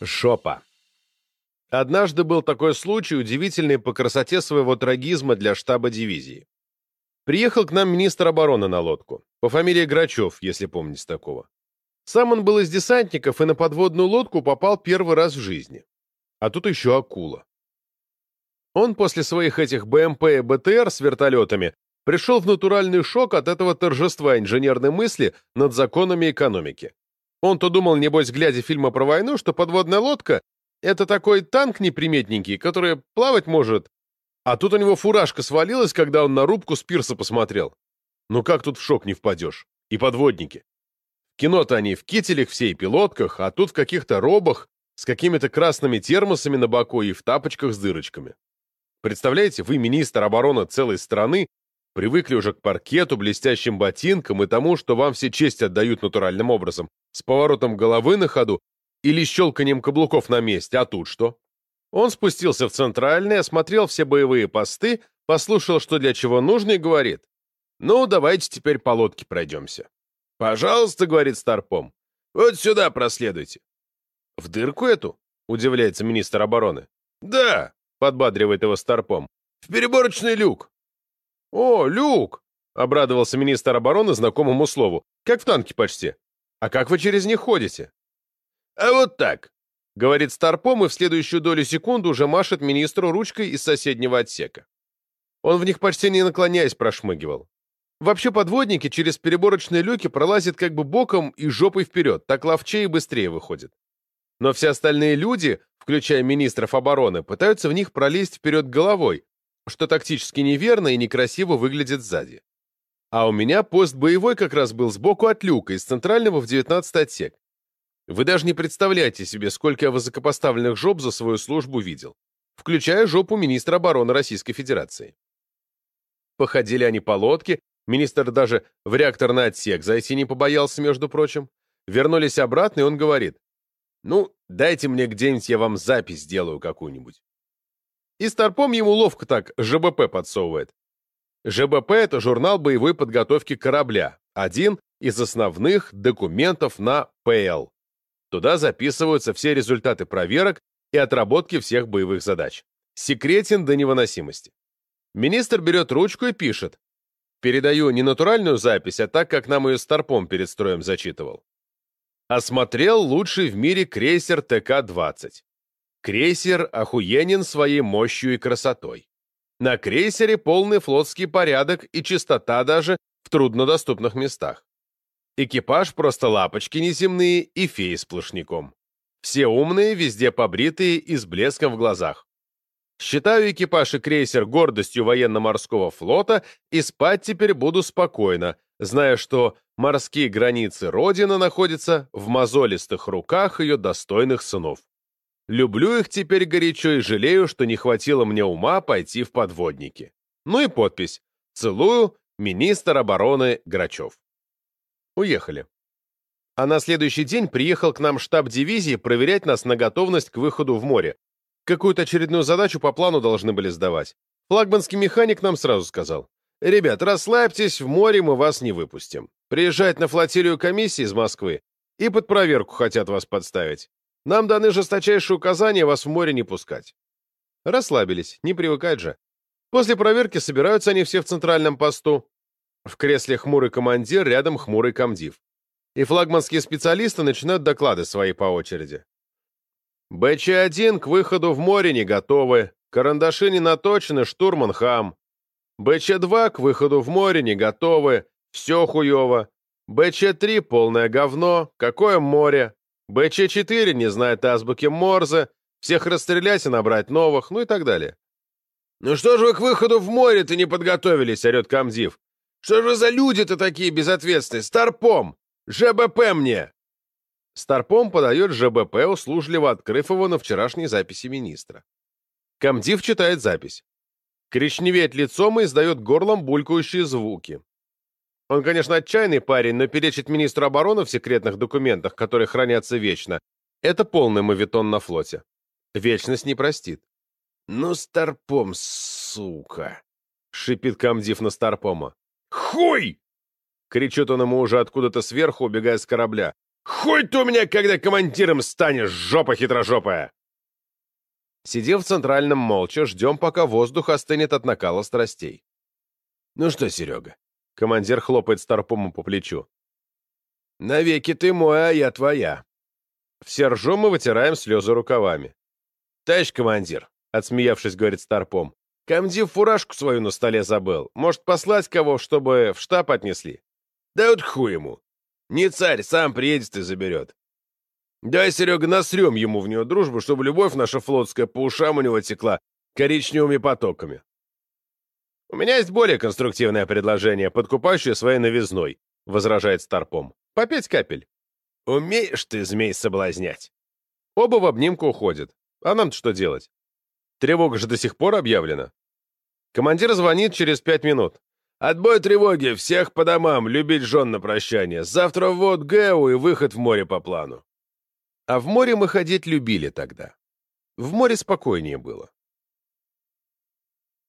Жопа. Однажды был такой случай, удивительный по красоте своего трагизма для штаба дивизии. Приехал к нам министр обороны на лодку, по фамилии Грачев, если помните такого. Сам он был из десантников и на подводную лодку попал первый раз в жизни. А тут еще акула. Он после своих этих БМП и БТР с вертолетами пришел в натуральный шок от этого торжества инженерной мысли над законами экономики. Он-то думал, небось, глядя фильмы про войну, что подводная лодка — это такой танк неприметненький, который плавать может. А тут у него фуражка свалилась, когда он на рубку с пирса посмотрел. Ну как тут в шок не впадешь? И подводники. кино-то они в кителях все и пилотках, а тут в каких-то робах с какими-то красными термосами на боку и в тапочках с дырочками. Представляете, вы министр обороны целой страны, привыкли уже к паркету, блестящим ботинкам и тому, что вам все честь отдают натуральным образом, с поворотом головы на ходу или щелканием каблуков на месте, а тут что? Он спустился в центральный, осмотрел все боевые посты, послушал, что для чего нужно, и говорит, «Ну, давайте теперь по лодке пройдемся». «Пожалуйста», — говорит Старпом, — «вот сюда проследуйте». «В дырку эту?» — удивляется министр обороны. «Да», — подбадривает его Старпом, — «в переборочный люк». «О, люк!» — обрадовался министр обороны знакомому слову. «Как в танке почти». «А как вы через них ходите?» «А вот так», — говорит Старпом, и в следующую долю секунды уже машет министру ручкой из соседнего отсека. Он в них почти не наклоняясь прошмыгивал. Вообще подводники через переборочные люки пролазят как бы боком и жопой вперед, так ловчее и быстрее выходят. Но все остальные люди, включая министров обороны, пытаются в них пролезть вперед головой, что тактически неверно и некрасиво выглядит сзади. А у меня пост боевой как раз был сбоку от люка, из центрального в 19 отсек. Вы даже не представляете себе, сколько я высокопоставленных жоп за свою службу видел, включая жопу министра обороны Российской Федерации. Походили они по лодке, министр даже в реакторный отсек зайти не побоялся, между прочим. Вернулись обратно, и он говорит, «Ну, дайте мне где-нибудь, я вам запись сделаю какую-нибудь». И Старпом ему ловко так ЖБП подсовывает. ЖБП — это журнал боевой подготовки корабля, один из основных документов на ПЛ. Туда записываются все результаты проверок и отработки всех боевых задач. Секретен до невыносимости. Министр берет ручку и пишет. Передаю не натуральную запись, а так, как нам ее Старпом перед строем зачитывал. Осмотрел лучший в мире крейсер ТК-20. Крейсер охуенен своей мощью и красотой. На крейсере полный флотский порядок и чистота даже в труднодоступных местах. Экипаж просто лапочки неземные и феи сплошняком. Все умные, везде побритые и с блеском в глазах. Считаю экипаж и крейсер гордостью военно-морского флота и спать теперь буду спокойно, зная, что морские границы Родины находятся в мозолистых руках ее достойных сынов. Люблю их теперь горячо и жалею, что не хватило мне ума пойти в подводники. Ну и подпись. Целую, министр обороны Грачев. Уехали. А на следующий день приехал к нам штаб дивизии проверять нас на готовность к выходу в море. Какую-то очередную задачу по плану должны были сдавать. Флагманский механик нам сразу сказал. «Ребят, расслабьтесь, в море мы вас не выпустим. Приезжать на флотилию комиссии из Москвы и под проверку хотят вас подставить. Нам даны жесточайшие указания вас в море не пускать. Расслабились, не привыкать же. После проверки собираются они все в центральном посту. В кресле хмурый командир, рядом хмурый комдив. И флагманские специалисты начинают доклады свои по очереди. БЧ-1 к выходу в море не готовы. Карандаши не наточены, штурман хам. БЧ-2 к выходу в море не готовы. Все хуево. БЧ-3 полное говно. Какое море? БЧ-4 не знает азбуки Морзе, всех расстрелять и набрать новых, ну и так далее. «Ну что же вы к выходу в море-то не подготовились?» — орет Камзив. «Что же за люди-то такие безответственные? Старпом! ЖБП мне!» Старпом подает ЖБП, услужливо открыв его на вчерашней записи министра. Камдив читает запись. Кричневеет лицом и издает горлом булькающие звуки. Он, конечно, отчаянный парень, но перечить министру обороны в секретных документах, которые хранятся вечно, это полный мавитон на флоте. Вечность не простит. «Ну, Старпом, сука!» — шипит комдив на Старпома. «Хуй!» — кричит он ему уже откуда-то сверху, убегая с корабля. Хуй ты у меня, когда командиром станешь, жопа хитрожопая!» Сидим в центральном молча, ждем, пока воздух остынет от накала страстей. «Ну что, Серега?» Командир хлопает Старпому по плечу. «Навеки ты мой, а я твоя». Все ржем и вытираем слезы рукавами. «Товарищ командир», — отсмеявшись, говорит Старпом, «комдив фуражку свою на столе забыл. Может, послать кого, чтобы в штаб отнесли?» «Да вот хуй ему. Не царь, сам приедет и заберет. Дай, Серега, насрем ему в нее дружбу, чтобы любовь наша флотская по ушам у него текла коричневыми потоками. У меня есть более конструктивное предложение, подкупающее своей новизной, возражает Старпом. По пять капель. Умеешь ты, змей, соблазнять. Оба в обнимку уходят. А нам-то что делать? Тревога же до сих пор объявлена. Командир звонит через пять минут. Отбой тревоги, всех по домам, любить жен на прощание. Завтра вот ГЭУ и выход в море по плану. А в море мы ходить любили тогда. В море спокойнее было.